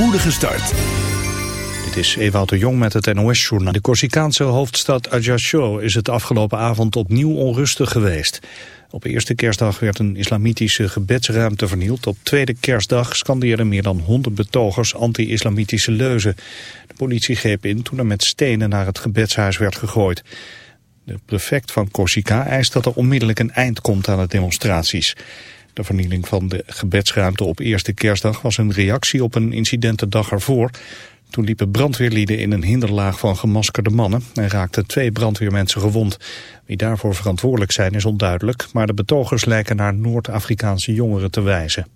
spoedige start. Dit is Ewout de Jong met het NOS-journaal. De Corsicaanse hoofdstad Ajaccio is het afgelopen avond opnieuw onrustig geweest. Op eerste kerstdag werd een islamitische gebedsruimte vernield. Op tweede kerstdag scandeerden meer dan 100 betogers anti-islamitische leuzen. De politie greep in toen er met stenen naar het gebedshuis werd gegooid. De prefect van Corsica eist dat er onmiddellijk een eind komt aan de demonstraties. De vernieling van de gebedsruimte op eerste kerstdag was een reactie op een incident de dag ervoor. Toen liepen brandweerlieden in een hinderlaag van gemaskerde mannen en raakten twee brandweermensen gewond. Wie daarvoor verantwoordelijk zijn is onduidelijk, maar de betogers lijken naar Noord-Afrikaanse jongeren te wijzen.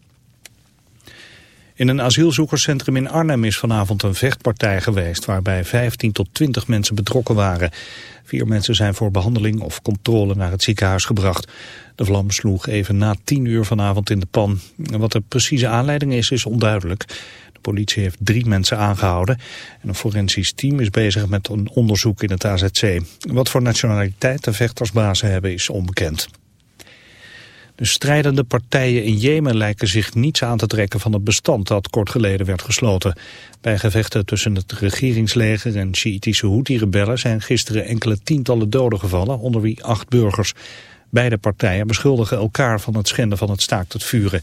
In een asielzoekerscentrum in Arnhem is vanavond een vechtpartij geweest waarbij 15 tot 20 mensen betrokken waren. Vier mensen zijn voor behandeling of controle naar het ziekenhuis gebracht. De vlam sloeg even na 10 uur vanavond in de pan. Wat de precieze aanleiding is, is onduidelijk. De politie heeft drie mensen aangehouden en een forensisch team is bezig met een onderzoek in het AZC. Wat voor nationaliteit de vechtersbazen hebben is onbekend. De strijdende partijen in Jemen lijken zich niets aan te trekken van het bestand dat kort geleden werd gesloten. Bij gevechten tussen het regeringsleger en Sjiitische Houthi-rebellen zijn gisteren enkele tientallen doden gevallen, onder wie acht burgers. Beide partijen beschuldigen elkaar van het schenden van het staakt het vuren.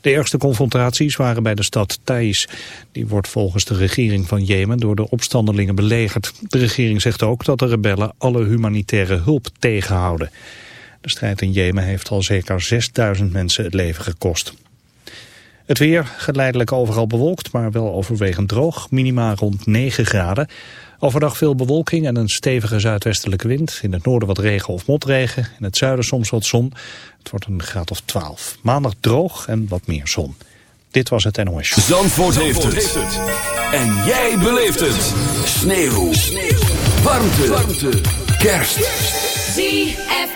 De eerste confrontaties waren bij de stad Thais. Die wordt volgens de regering van Jemen door de opstandelingen belegerd. De regering zegt ook dat de rebellen alle humanitaire hulp tegenhouden. De strijd in Jemen heeft al zeker 6000 mensen het leven gekost. Het weer geleidelijk overal bewolkt, maar wel overwegend droog. Minima rond 9 graden. Overdag veel bewolking en een stevige zuidwestelijke wind. In het noorden wat regen of motregen. In het zuiden soms wat zon. Het wordt een graad of 12. Maandag droog en wat meer zon. Dit was het NOS. Zandvoort, heeft, het. En jij beleeft het. Sneeuw. Sneeuw. Warmte. Warmte. Kerst. ZFM.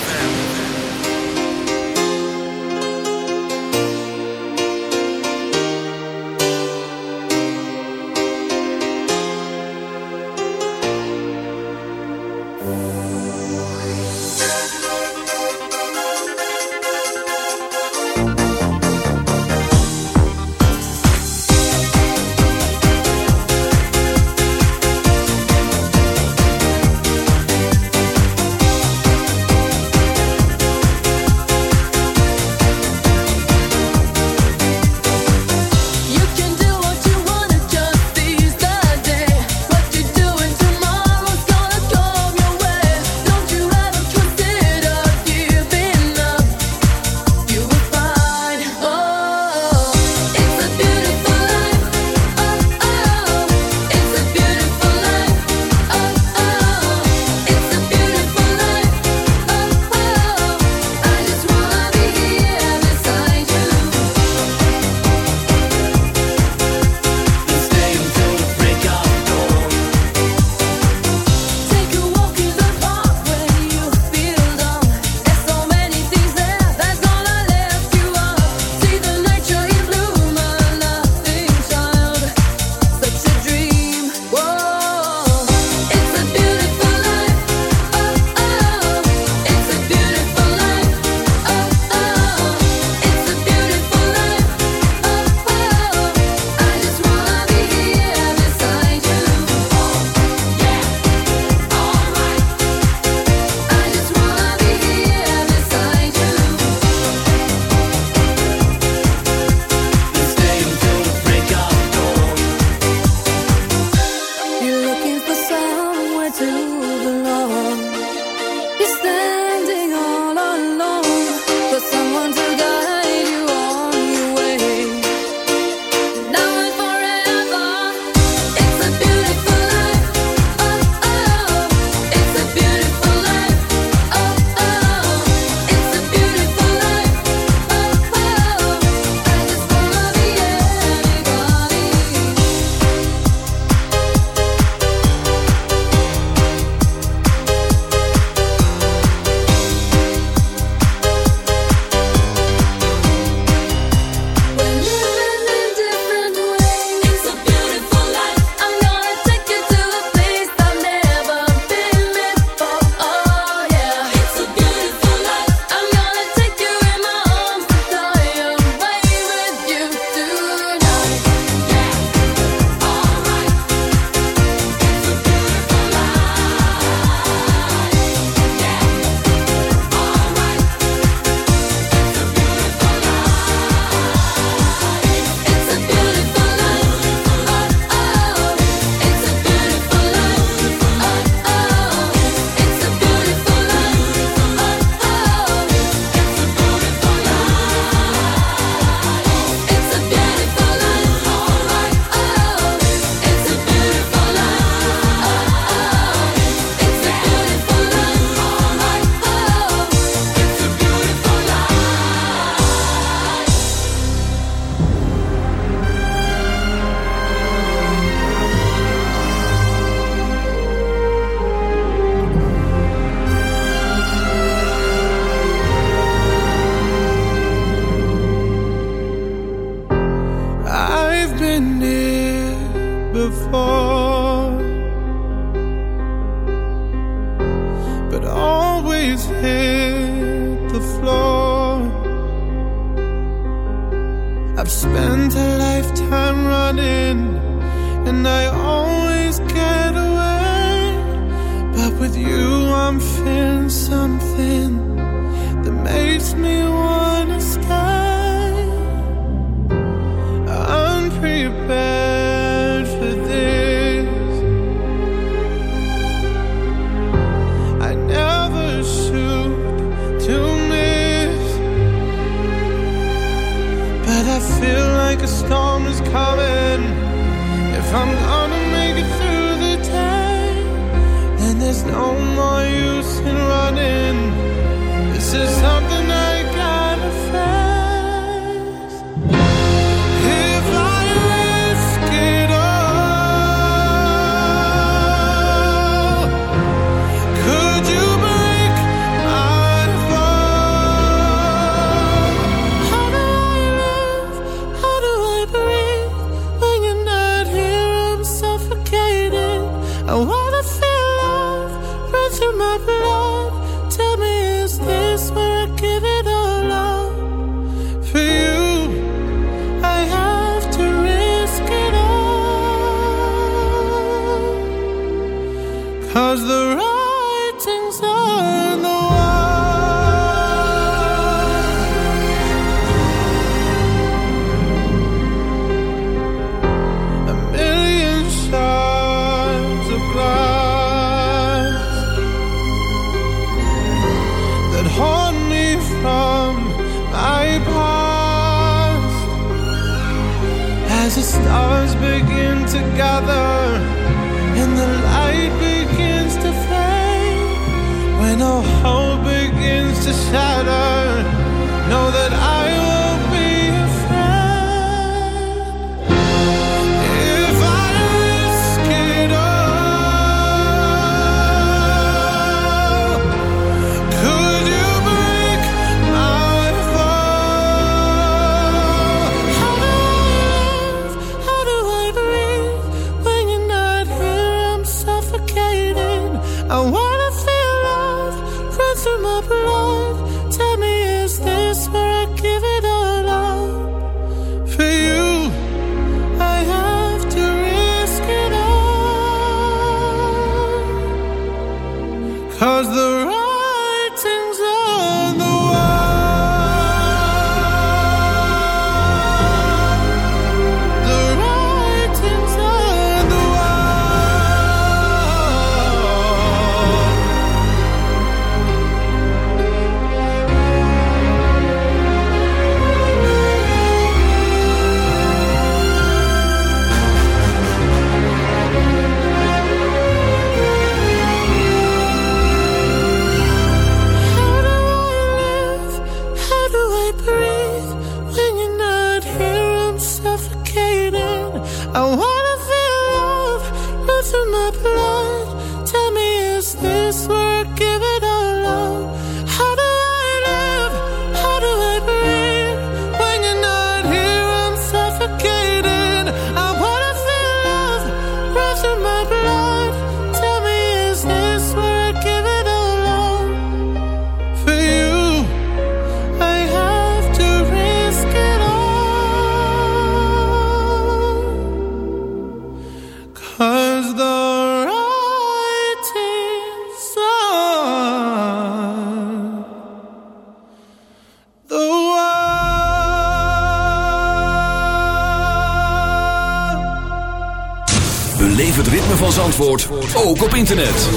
Zandvoort ook op internet.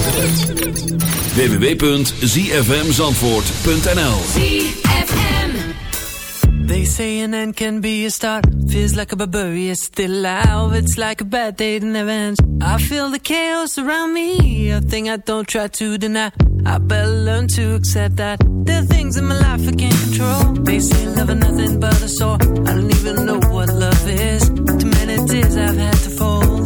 www.zfmzandvoort.nl They say an end can be a start. Feels like a barbarian still alive. It's like a bad day that never ends. I feel the chaos around me. A thing I don't try to deny. I better learn to accept that there are things in my life I can't control. They say love is nothing but a sore. I don't even know what love is. Too many tears I've had to fold.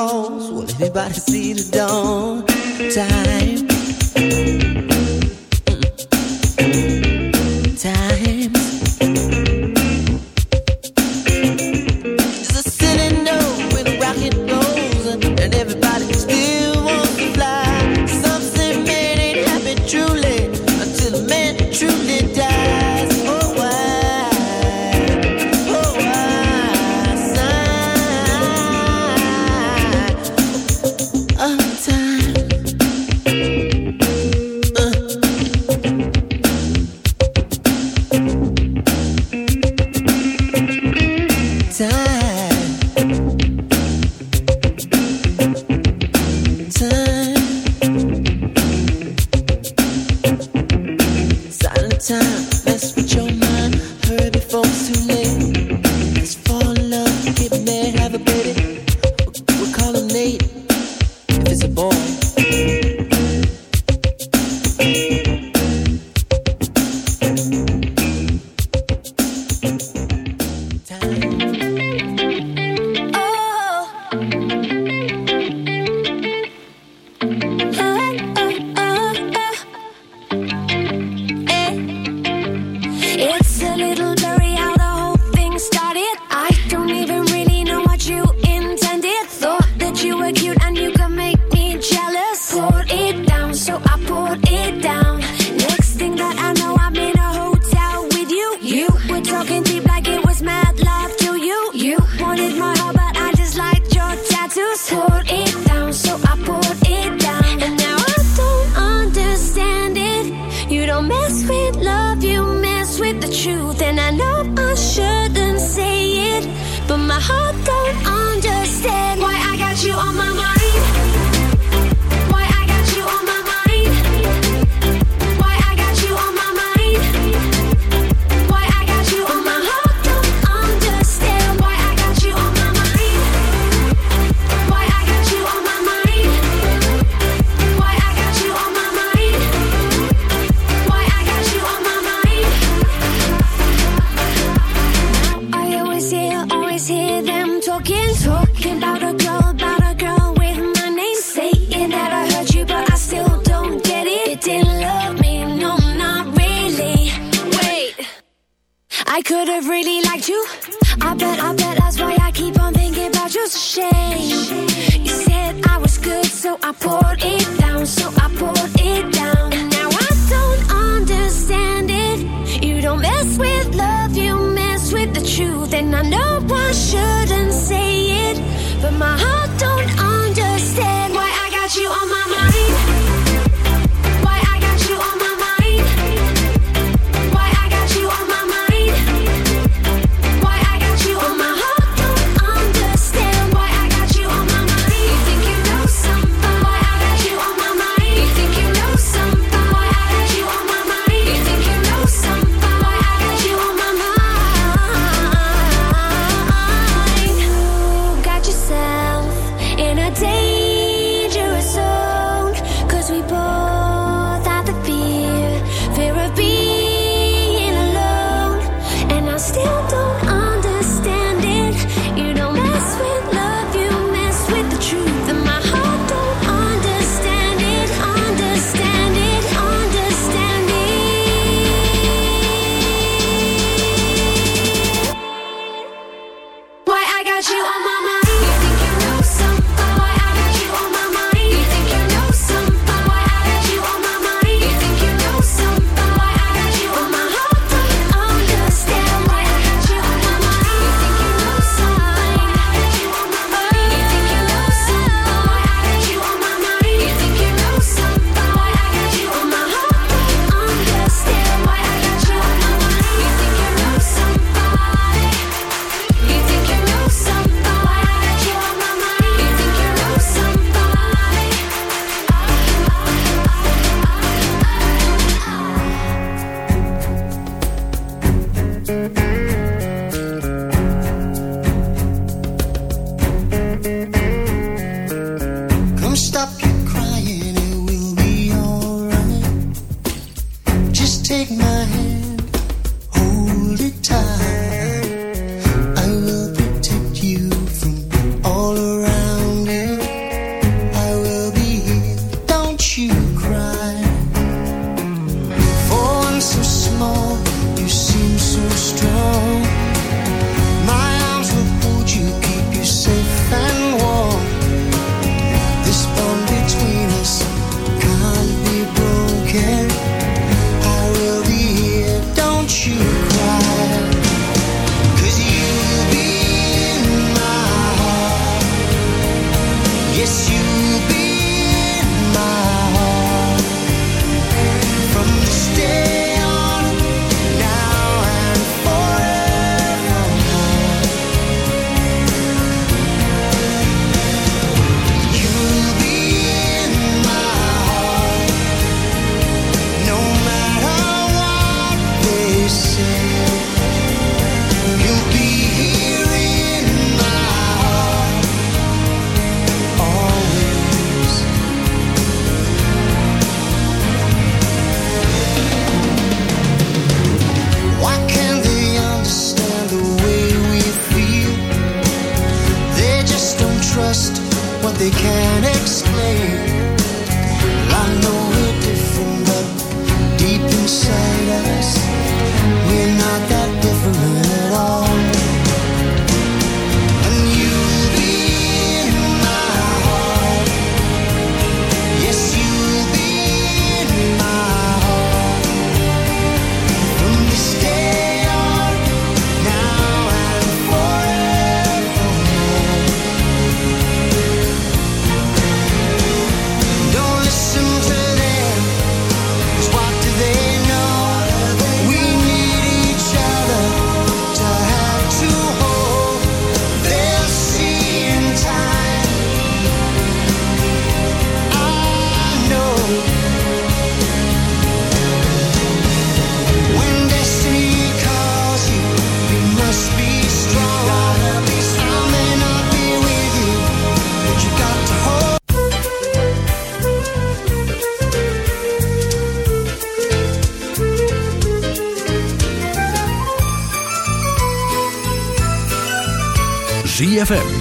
Will Well, everybody see the dawn time. truth, and I know I shouldn't say it, but my heart don't.